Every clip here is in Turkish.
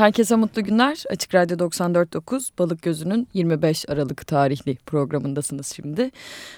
Herkese mutlu günler. Açık Radyo 94.9 Balık Gözü'nün 25 Aralık tarihli programındasınız şimdi.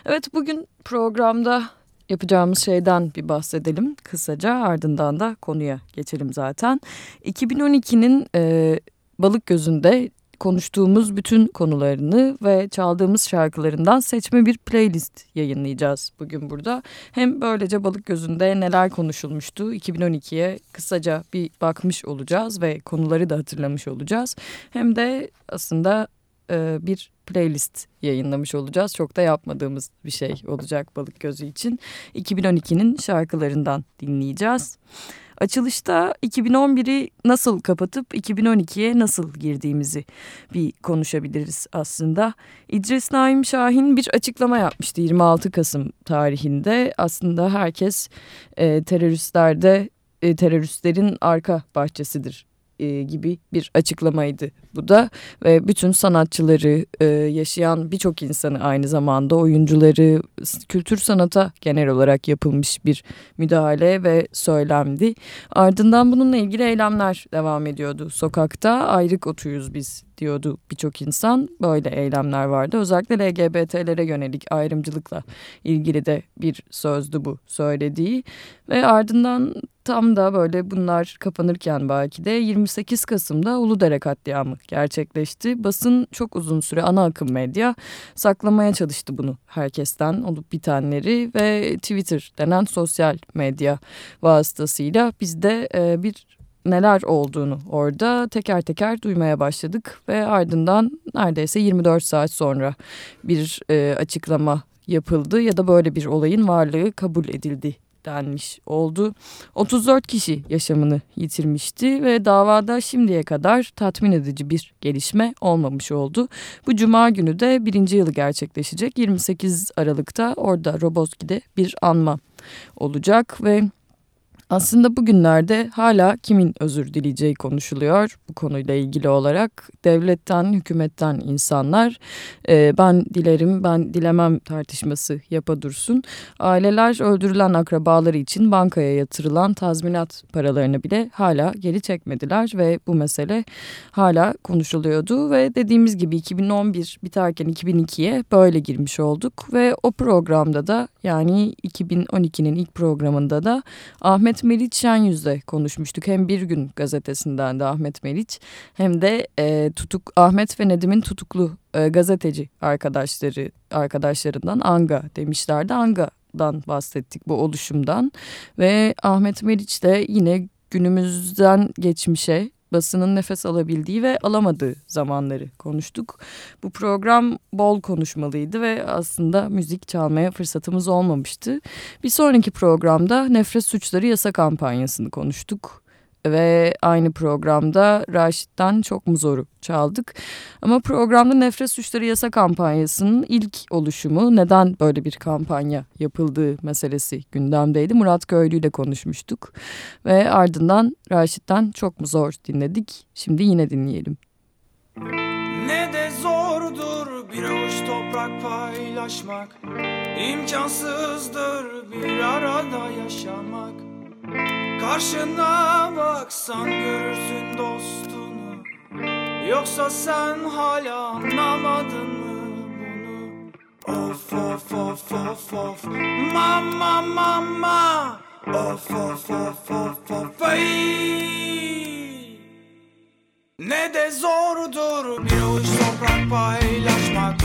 Evet bugün programda yapacağımız şeyden bir bahsedelim kısaca ardından da konuya geçelim zaten. 2012'nin e, Balık Gözü'nde konuştuğumuz bütün konularını ve çaldığımız şarkılarından seçme bir playlist yayınlayacağız bugün burada. Hem böylece Balık Gözü'nde neler konuşulmuştu 2012'ye kısaca bir bakmış olacağız ve konuları da hatırlamış olacağız. Hem de aslında e, bir playlist yayınlamış olacağız. Çok da yapmadığımız bir şey olacak Balık Gözü için. 2012'nin şarkılarından dinleyeceğiz. Açılışta 2011'i nasıl kapatıp 2012'ye nasıl girdiğimizi bir konuşabiliriz aslında. İdris Naim Şahin bir açıklama yapmıştı 26 Kasım tarihinde. Aslında herkes e, teröristlerde e, teröristlerin arka bahçesidir e, gibi bir açıklamaydı bu da ve bütün sanatçıları e, yaşayan birçok insanı aynı zamanda oyuncuları kültür sanata genel olarak yapılmış bir müdahale ve söylemdi. Ardından bununla ilgili eylemler devam ediyordu. Sokakta ayrık oturuyuz biz diyordu birçok insan. Böyle eylemler vardı. Özellikle LGBT'lere yönelik ayrımcılıkla ilgili de bir sözdü bu söylediği. Ve ardından tam da böyle bunlar kapanırken belki de 28 Kasım'da Uludere katliamı gerçekleşti. Basın çok uzun süre ana akım medya saklamaya çalıştı bunu herkesten olup bitenleri ve Twitter denen sosyal medya vasıtasıyla biz de e, bir neler olduğunu orada teker teker duymaya başladık ve ardından neredeyse 24 saat sonra bir e, açıklama yapıldı ya da böyle bir olayın varlığı kabul edildi denmiş oldu. 34 kişi yaşamını yitirmişti ve davada şimdiye kadar tatmin edici bir gelişme olmamış oldu. Bu cuma günü de birinci yılı gerçekleşecek 28 Aralık'ta orada Roboski'de bir anma olacak ve aslında bugünlerde hala kimin özür dileyeceği konuşuluyor bu konuyla ilgili olarak. Devletten, hükümetten insanlar e, ben dilerim, ben dilemem tartışması yapa dursun. Aileler öldürülen akrabaları için bankaya yatırılan tazminat paralarını bile hala geri çekmediler ve bu mesele hala konuşuluyordu. Ve dediğimiz gibi 2011 biterken 2002'ye böyle girmiş olduk ve o programda da yani 2012'nin ilk programında da Ahmet Meriç Şenyüz'le konuşmuştuk. Hem Bir Gün gazetesinden de Ahmet Meriç hem de e, tutuk Ahmet ve Nedim'in tutuklu e, gazeteci arkadaşları arkadaşlarından Anga demişlerdi. Anga'dan bahsettik bu oluşumdan ve Ahmet Meriç de yine günümüzden geçmişe basının nefes alabildiği ve alamadığı zamanları konuştuk. Bu program bol konuşmalıydı ve aslında müzik çalmaya fırsatımız olmamıştı. Bir sonraki programda nefret suçları yasa kampanyasını konuştuk ve aynı programda Raşit'ten Çok Mu Zoru çaldık. Ama programda Nefret Suçları Yasa kampanyasının ilk oluşumu neden böyle bir kampanya yapıldığı meselesi gündemdeydi. Murat Köylü ile konuşmuştuk ve ardından Raşit'ten Çok Mu Zor dinledik. Şimdi yine dinleyelim. Ne de zordur bir avuç toprak paylaşmak İmkansızdır bir arada yaşamak Karşına baksan görürsün dostunu. Yoksa sen hala anlamadın mı bunu? Of of of of of. Mama mama. Of of of of of. Ay. Ne de zordur bir uç toprak paylaşmak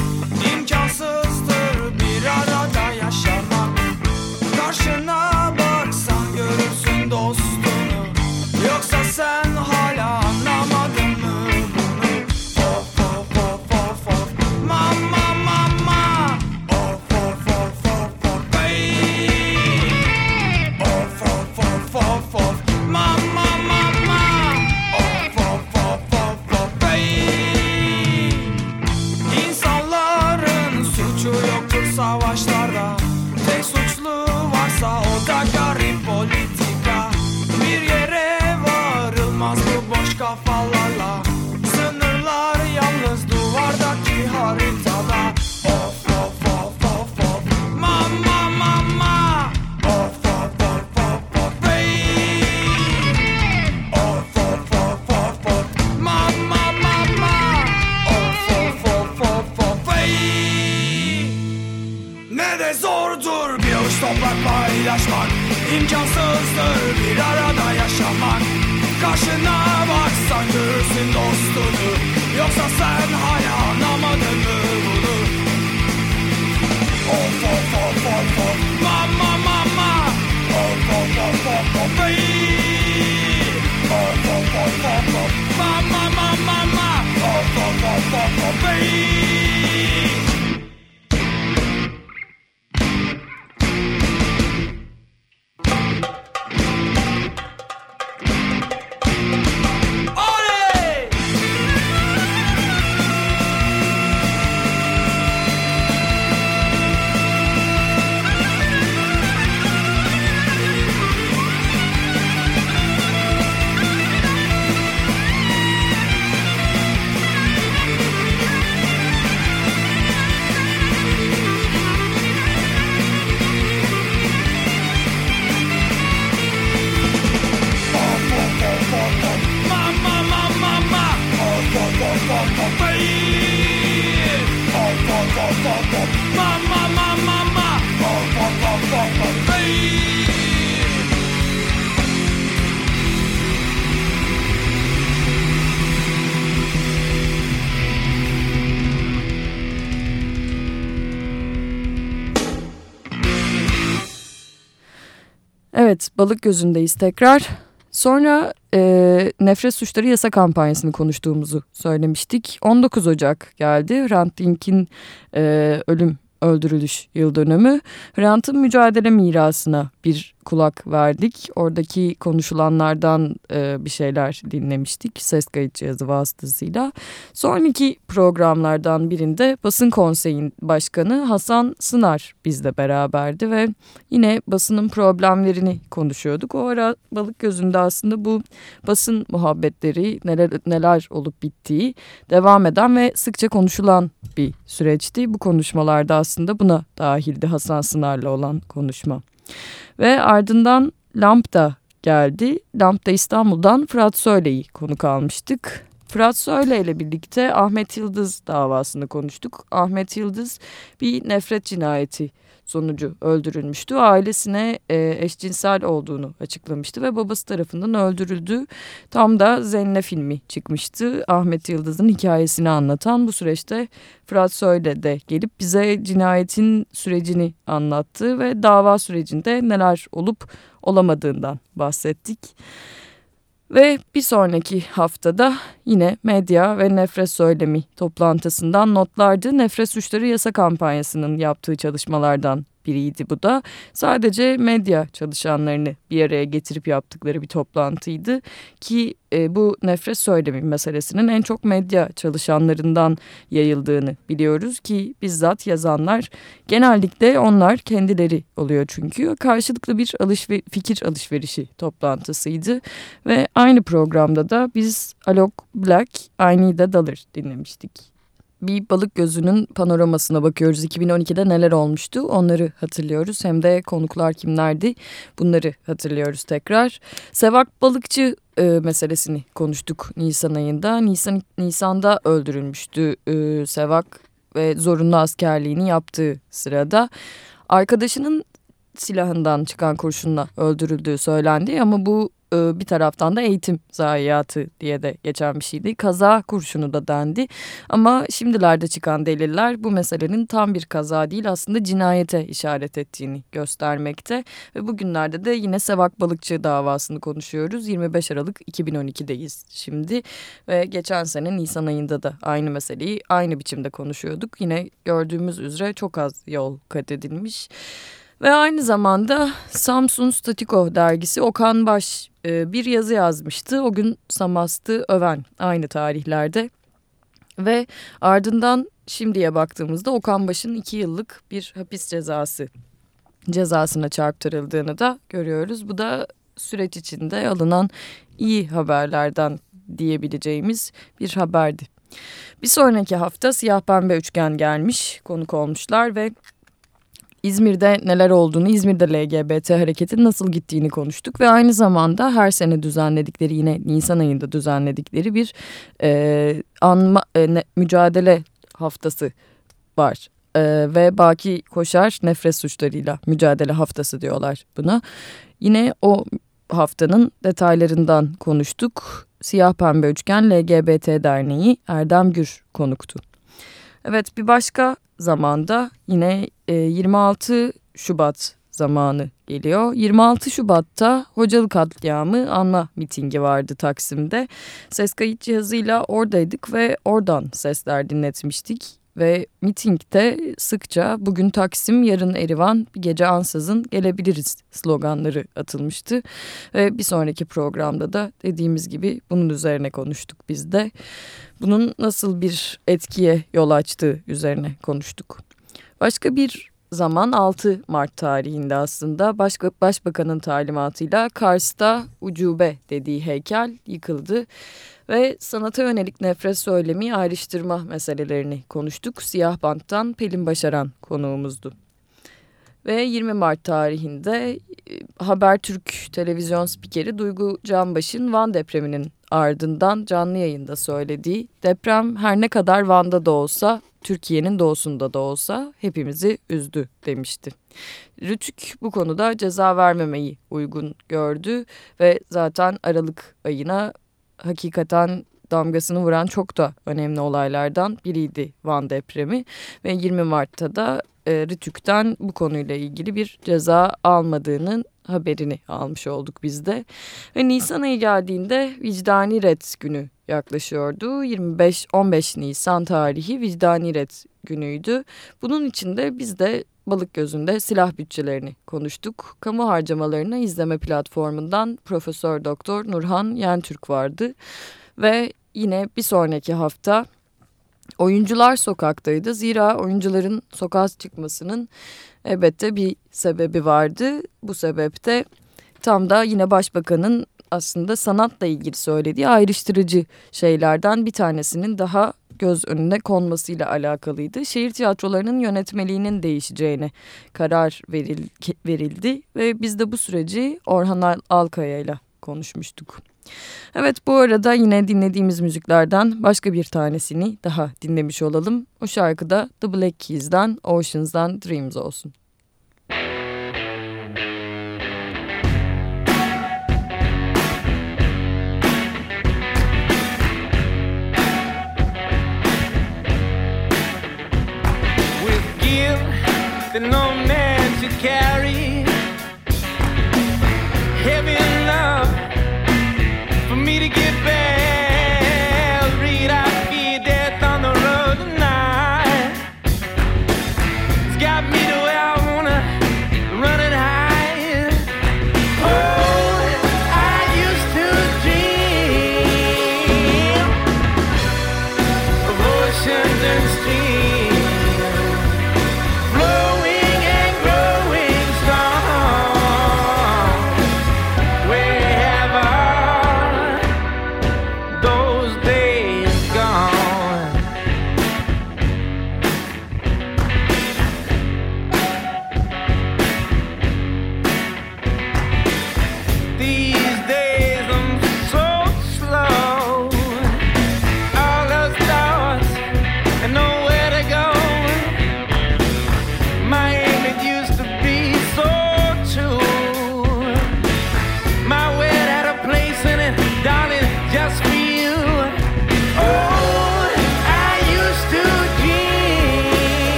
Evet, balık gözündeyiz tekrar. Sonra e, nefret suçları yasa kampanyasını konuştuğumuzu söylemiştik. 19 Ocak geldi. Hrant Dink'in e, ölüm öldürülüş yıl dönümü. Hrant'ın mücadele mirasına bir kulak verdik. Oradaki konuşulanlardan e, bir şeyler dinlemiştik ses kayıt cihazı vasıtasıyla. Sonraki programlardan birinde basın konseyin başkanı Hasan Sınar bizle beraberdi ve yine basının problemlerini konuşuyorduk. O ara balık gözünde aslında bu basın muhabbetleri neler, neler olup bittiği devam eden ve sıkça konuşulan bir süreçti. Bu konuşmalarda aslında buna dahildi Hasan Sınar'la olan konuşma. Ve ardından Lambda geldi. Lambda İstanbul'dan Fırat Söyle'yi konuk almıştık. Fırat Söyle ile birlikte Ahmet Yıldız davasını konuştuk. Ahmet Yıldız bir nefret cinayeti sonucu öldürülmüştü. Ailesine e, eşcinsel olduğunu açıklamıştı ve babası tarafından öldürüldü. Tam da Zenne filmi çıkmıştı. Ahmet Yıldız'ın hikayesini anlatan bu süreçte Fırat Söyle de gelip bize cinayetin sürecini anlattı ve dava sürecinde neler olup olamadığından bahsettik. Ve bir sonraki haftada yine medya ve nefret söylemi toplantısından notlardı. Nefret suçları yasa kampanyasının yaptığı çalışmalardan biriydi bu da. Sadece medya çalışanlarını bir araya getirip yaptıkları bir toplantıydı. Ki e, bu nefret söylemi meselesinin en çok medya çalışanlarından yayıldığını biliyoruz ki bizzat yazanlar genellikle onlar kendileri oluyor çünkü. Karşılıklı bir alışver fikir alışverişi toplantısıydı ve aynı programda da biz Alok Black, I Need a Dollar dinlemiştik bir balık gözünün panoramasına bakıyoruz. 2012'de neler olmuştu onları hatırlıyoruz. Hem de konuklar kimlerdi bunları hatırlıyoruz tekrar. Sevak Balıkçı e, meselesini konuştuk Nisan ayında. Nisan Nisan'da öldürülmüştü e, Sevak ve zorunlu askerliğini yaptığı sırada. Arkadaşının silahından çıkan kurşunla öldürüldüğü söylendi ama bu e, bir taraftan da eğitim zayiatı diye de geçen bir şeydi. Kaza kurşunu da dendi ama şimdilerde çıkan deliller bu meselenin tam bir kaza değil aslında cinayete işaret ettiğini göstermekte. Ve bugünlerde de yine Sevak Balıkçı davasını konuşuyoruz. 25 Aralık 2012'deyiz şimdi ve geçen sene Nisan ayında da aynı meseleyi aynı biçimde konuşuyorduk. Yine gördüğümüz üzere çok az yol kat edilmiş. Ve aynı zamanda Samsun Statiko dergisi Okan Baş e, bir yazı yazmıştı. O gün Samast'ı öven aynı tarihlerde. Ve ardından şimdiye baktığımızda Okan Baş'ın iki yıllık bir hapis cezası cezasına çarptırıldığını da görüyoruz. Bu da süreç içinde alınan iyi haberlerden diyebileceğimiz bir haberdi. Bir sonraki hafta Siyah Pembe Üçgen gelmiş konuk olmuşlar ve İzmir'de neler olduğunu, İzmir'de LGBT hareketin nasıl gittiğini konuştuk ve aynı zamanda her sene düzenledikleri yine Nisan ayında düzenledikleri bir e, anma, e, ne, mücadele haftası var. e, ve Baki Koşar nefret suçlarıyla mücadele haftası diyorlar buna. Yine o haftanın detaylarından konuştuk. Siyah Pembe Üçgen LGBT Derneği Erdem Gür konuktu. Evet bir başka zamanda yine e, 26 Şubat zamanı geliyor. 26 Şubat'ta Hocalı Katliamı anma mitingi vardı Taksim'de. Ses kayıt cihazıyla oradaydık ve oradan sesler dinletmiştik. Ve mitingde sıkça bugün Taksim yarın Erivan bir gece ansızın gelebiliriz sloganları atılmıştı. Ve bir sonraki programda da dediğimiz gibi bunun üzerine konuştuk biz de. Bunun nasıl bir etkiye yol açtığı üzerine konuştuk. Başka bir zaman 6 Mart tarihinde aslında Başka, Başbakanın talimatıyla Kars'ta ucube dediği heykel yıkıldı. Ve sanata yönelik nefret söylemi ayrıştırma meselelerini konuştuk. Siyah Bant'tan Pelin Başaran konuğumuzdu. Ve 20 Mart tarihinde e, Habertürk televizyon spikeri Duygu Canbaş'ın Van depreminin ardından canlı yayında söylediği deprem her ne kadar Van'da da olsa Türkiye'nin doğusunda da olsa hepimizi üzdü demişti. Rütük bu konuda ceza vermemeyi uygun gördü ve zaten Aralık ayına hakikaten damgasını vuran çok da önemli olaylardan biriydi Van depremi ve 20 Mart'ta da e, Rütük'ten bu konuyla ilgili bir ceza almadığının haberini almış olduk biz de. Ve Nisan ayı geldiğinde vicdani red günü yaklaşıyordu. 25-15 Nisan tarihi vicdani red günüydü. Bunun içinde biz de balık gözünde silah bütçelerini konuştuk. Kamu harcamalarını izleme platformundan Profesör Doktor Nurhan Yentürk vardı. Ve yine bir sonraki hafta oyuncular sokaktaydı. Zira oyuncuların sokağa çıkmasının elbette bir sebebi vardı. Bu sebepte tam da yine başbakanın aslında sanatla ilgili söylediği ayrıştırıcı şeylerden bir tanesinin daha göz önüne konmasıyla alakalıydı. Şehir tiyatrolarının yönetmeliğinin değişeceğine karar veril, verildi ve biz de bu süreci Orhan Alkaya ile konuşmuştuk. Evet bu arada yine dinlediğimiz müziklerden başka bir tanesini daha dinlemiş olalım. O şarkıda The Black Keys'den Oceans'dan Dreams olsun. No man should carry.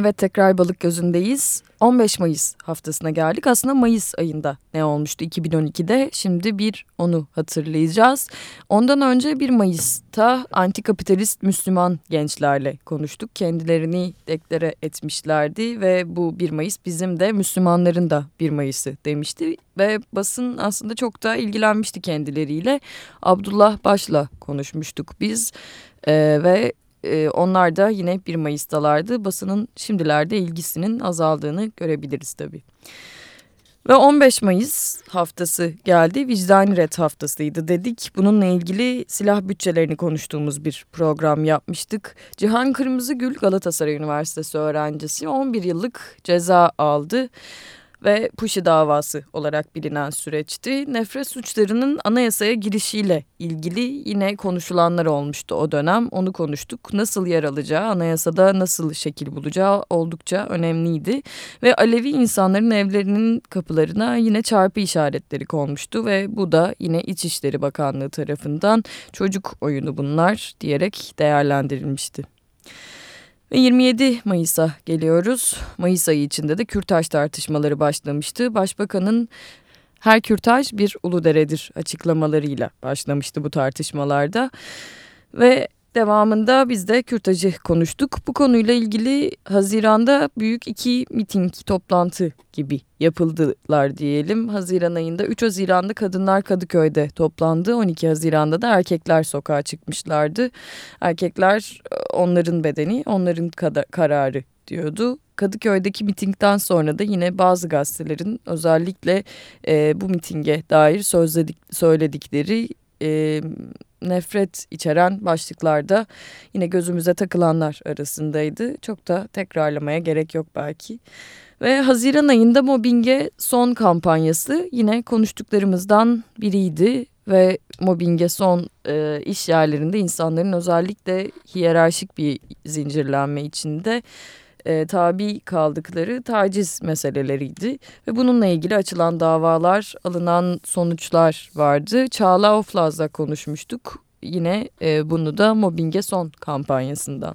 Evet tekrar balık gözündeyiz. 15 Mayıs haftasına geldik. Aslında Mayıs ayında ne olmuştu 2012'de? Şimdi bir onu hatırlayacağız. Ondan önce 1 Mayıs'ta antikapitalist Müslüman gençlerle konuştuk. Kendilerini deklare etmişlerdi ve bu 1 Mayıs bizim de Müslümanların da 1 Mayıs'ı demişti. Ve basın aslında çok da ilgilenmişti kendileriyle. Abdullah Baş'la konuşmuştuk biz ee, ve e, onlar da yine 1 Mayıs'talardı. Basının şimdilerde ilgisinin azaldığını görebiliriz tabii. Ve 15 Mayıs haftası geldi. Vicdani Red haftasıydı dedik. Bununla ilgili silah bütçelerini konuştuğumuz bir program yapmıştık. Cihan Kırmızıgül Galatasaray Üniversitesi öğrencisi 11 yıllık ceza aldı ve Puşi davası olarak bilinen süreçti. Nefret suçlarının anayasaya girişiyle ilgili yine konuşulanlar olmuştu o dönem. Onu konuştuk. Nasıl yer alacağı, anayasada nasıl şekil bulacağı oldukça önemliydi. Ve Alevi insanların evlerinin kapılarına yine çarpı işaretleri konmuştu ve bu da yine İçişleri Bakanlığı tarafından çocuk oyunu bunlar diyerek değerlendirilmişti. Ve 27 Mayıs'a geliyoruz. Mayıs ayı içinde de kürtaj tartışmaları başlamıştı. Başbakanın her kürtaj bir uluderedir açıklamalarıyla başlamıştı bu tartışmalarda. Ve Devamında biz de kürtajı konuştuk. Bu konuyla ilgili Haziran'da büyük iki miting toplantı gibi yapıldılar diyelim. Haziran ayında 3 Haziran'da kadınlar Kadıköy'de toplandı. 12 Haziran'da da erkekler sokağa çıkmışlardı. Erkekler e, onların bedeni, onların kararı diyordu. Kadıköy'deki mitingden sonra da yine bazı gazetelerin özellikle e, bu mitinge dair sözledik, söyledikleri e, nefret içeren başlıklarda yine gözümüze takılanlar arasındaydı. Çok da tekrarlamaya gerek yok belki. Ve Haziran ayında mobbinge son kampanyası yine konuştuklarımızdan biriydi ve mobbinge son e, iş yerlerinde insanların özellikle hiyerarşik bir zincirlenme içinde e, tabi kaldıkları taciz meseleleriydi. Ve bununla ilgili açılan davalar, alınan sonuçlar vardı. Çağla Oflaz'la konuşmuştuk. Yine e, bunu da Mobbinge Son kampanyasından.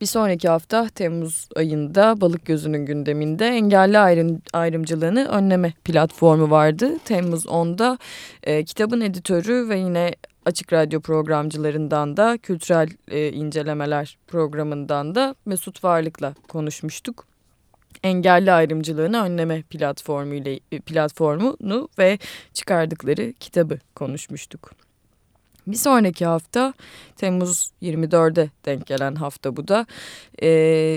Bir sonraki hafta Temmuz ayında Balık Gözü'nün gündeminde engelli ayrım, ayrımcılığını önleme platformu vardı. Temmuz 10'da e, kitabın editörü ve yine Açık Radyo programcılarından da kültürel e, incelemeler programından da Mesut Varlık'la konuşmuştuk. Engelli ayrımcılığını önleme platformu ile platformunu ve çıkardıkları kitabı konuşmuştuk. Bir sonraki hafta Temmuz 24'e denk gelen hafta bu da e,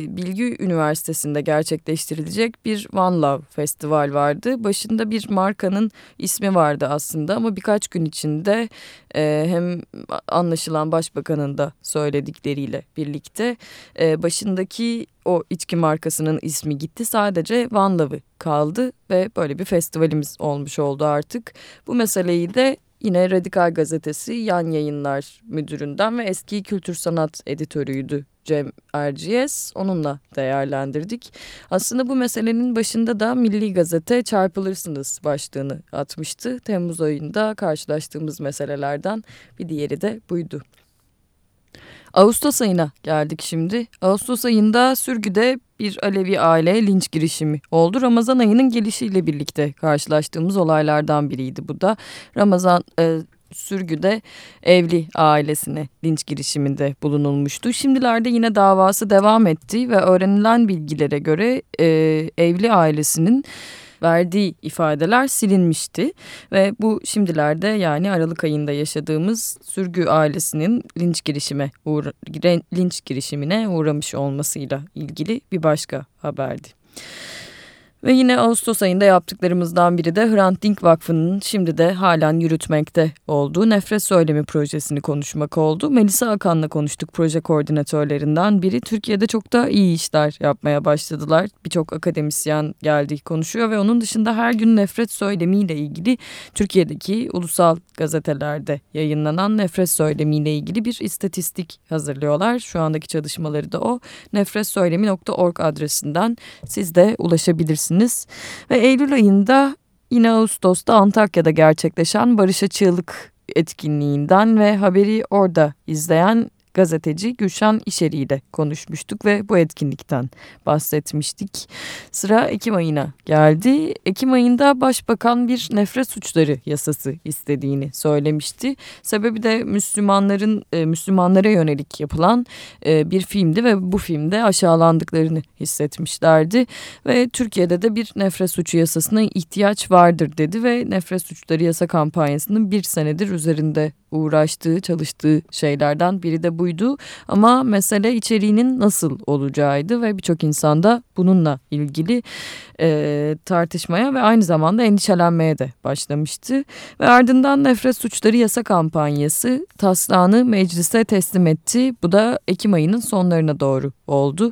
Bilgi Üniversitesi'nde gerçekleştirilecek bir One Love Festival vardı. Başında bir markanın ismi vardı aslında ama birkaç gün içinde e, hem anlaşılan başbakanın da söyledikleriyle birlikte e, başındaki o içki markasının ismi gitti. Sadece One Love'ı kaldı ve böyle bir festivalimiz olmuş oldu artık. Bu meseleyi de Yine Radikal Gazetesi yan yayınlar müdüründen ve eski kültür sanat editörüydü Cem Erciyes. Onunla değerlendirdik. Aslında bu meselenin başında da Milli Gazete çarpılırsınız başlığını atmıştı. Temmuz ayında karşılaştığımız meselelerden bir diğeri de buydu. Ağustos ayına geldik şimdi. Ağustos ayında sürgüde bir Alevi aile linç girişimi oldu. Ramazan ayının gelişiyle birlikte karşılaştığımız olaylardan biriydi bu da. Ramazan e, sürgüde evli ailesine linç girişiminde bulunulmuştu. Şimdilerde yine davası devam etti ve öğrenilen bilgilere göre e, evli ailesinin verdiği ifadeler silinmişti ve bu şimdilerde yani Aralık ayında yaşadığımız sürgü ailesinin linç girişime uğra linç girişimine uğramış olmasıyla ilgili bir başka haberdi. Ve yine Ağustos ayında yaptıklarımızdan biri de Hrant Dink Vakfı'nın şimdi de halen yürütmekte olduğu Nefret Söylemi projesini konuşmak oldu. Melisa Akan'la konuştuk proje koordinatörlerinden biri. Türkiye'de çok da iyi işler yapmaya başladılar. Birçok akademisyen geldi konuşuyor ve onun dışında her gün nefret söylemiyle ilgili Türkiye'deki ulusal gazetelerde yayınlanan nefret söylemiyle ilgili bir istatistik hazırlıyorlar. Şu andaki çalışmaları da o nefretsöylemi.org adresinden siz de ulaşabilirsiniz dinleyebilirsiniz. Ve Eylül ayında yine Ağustos'ta Antakya'da gerçekleşen Barış Açığlık etkinliğinden ve haberi orada izleyen gazeteci Gülşen İşeri ile konuşmuştuk ve bu etkinlikten bahsetmiştik. Sıra Ekim ayına geldi. Ekim ayında başbakan bir nefret suçları yasası istediğini söylemişti. Sebebi de Müslümanların e, Müslümanlara yönelik yapılan e, bir filmdi ve bu filmde aşağılandıklarını hissetmişlerdi ve Türkiye'de de bir nefret suçu yasasına ihtiyaç vardır dedi ve nefret suçları yasa kampanyasının bir senedir üzerinde uğraştığı, çalıştığı şeylerden biri de buydu. Ama mesele içeriğinin nasıl olacağıydı ve birçok insanda bununla ilgili e, tartışmaya ve aynı zamanda endişelenmeye de başlamıştı. Ve ardından nefret suçları yasa kampanyası taslağını meclise teslim etti. Bu da Ekim ayının sonlarına doğru oldu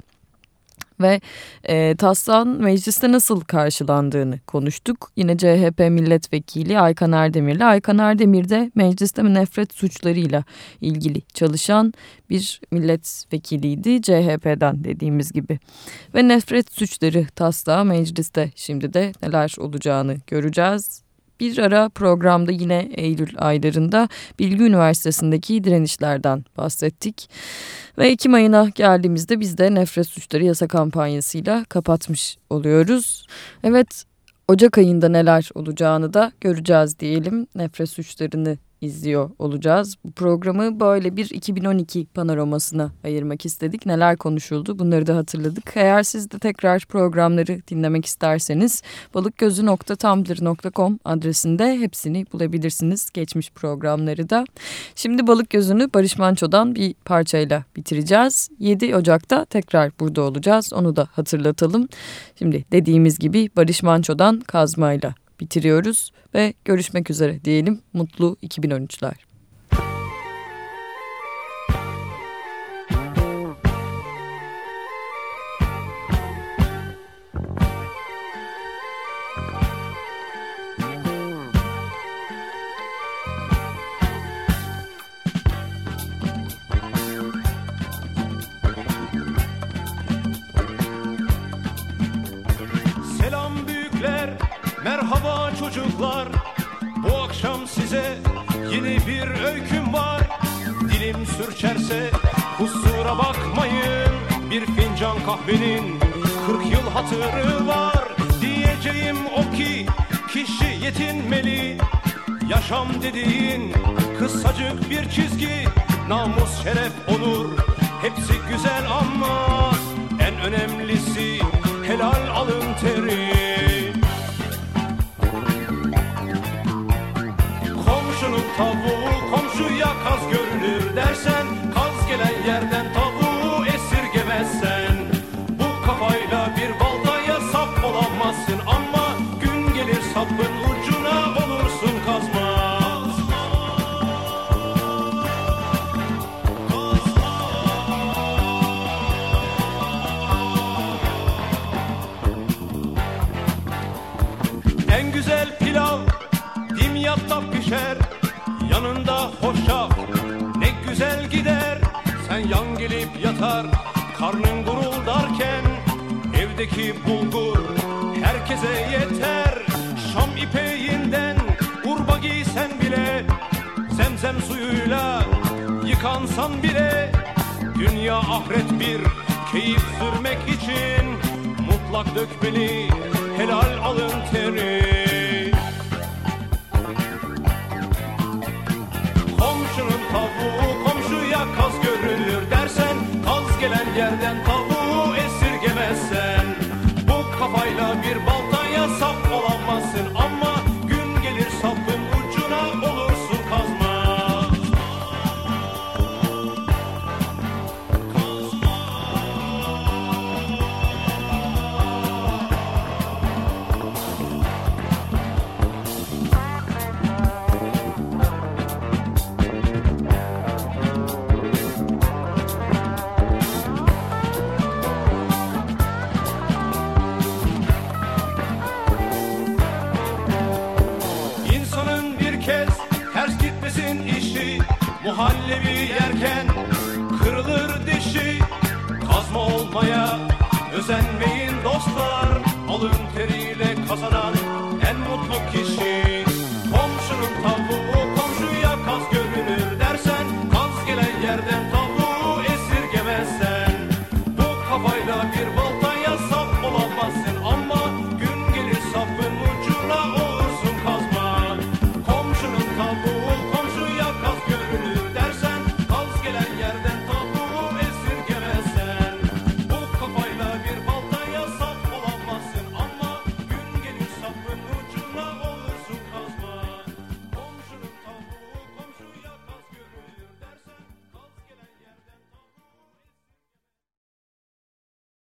ve e, taslağın mecliste nasıl karşılandığını konuştuk. Yine CHP milletvekili Aykan Erdemir'le. Aykan Erdemir de mecliste nefret suçlarıyla ilgili çalışan bir milletvekiliydi CHP'den dediğimiz gibi. Ve nefret suçları taslağı mecliste şimdi de neler olacağını göreceğiz. Bir ara programda yine Eylül aylarında Bilgi Üniversitesi'ndeki direnişlerden bahsettik. Ve Ekim ayına geldiğimizde biz de nefret suçları yasa kampanyasıyla kapatmış oluyoruz. Evet Ocak ayında neler olacağını da göreceğiz diyelim. Nefret suçlarını izliyor olacağız. Bu programı böyle bir 2012 panoramasına ayırmak istedik. Neler konuşuldu bunları da hatırladık. Eğer siz de tekrar programları dinlemek isterseniz balıkgözü.tumblr.com adresinde hepsini bulabilirsiniz. Geçmiş programları da. Şimdi Balık Gözü'nü Barış Manço'dan bir parçayla bitireceğiz. 7 Ocak'ta tekrar burada olacağız. Onu da hatırlatalım. Şimdi dediğimiz gibi Barış Manço'dan kazmayla bitiriyoruz ve görüşmek üzere diyelim. Mutlu 2013'ler. Çocuklar. Bu akşam size yeni bir öyküm var. Dilim sürçerse kusura bakmayın. Bir fincan kahvenin 40 yıl hatırı var. Diyeceğim o ki kişi yetinmeli. Yaşam dediğin kısacık bir çizgi. Namus, şeref, onur hepsi güzel ama en önemlisi helal alın teri. Tavuğu komşuya kaz görünür dersen Kaz gelen yerden Kaz gelen yerken kırılır dişi. Kazma olmaya özenmeyin dostlar. Alın teriyle kazanan en mutlu kişi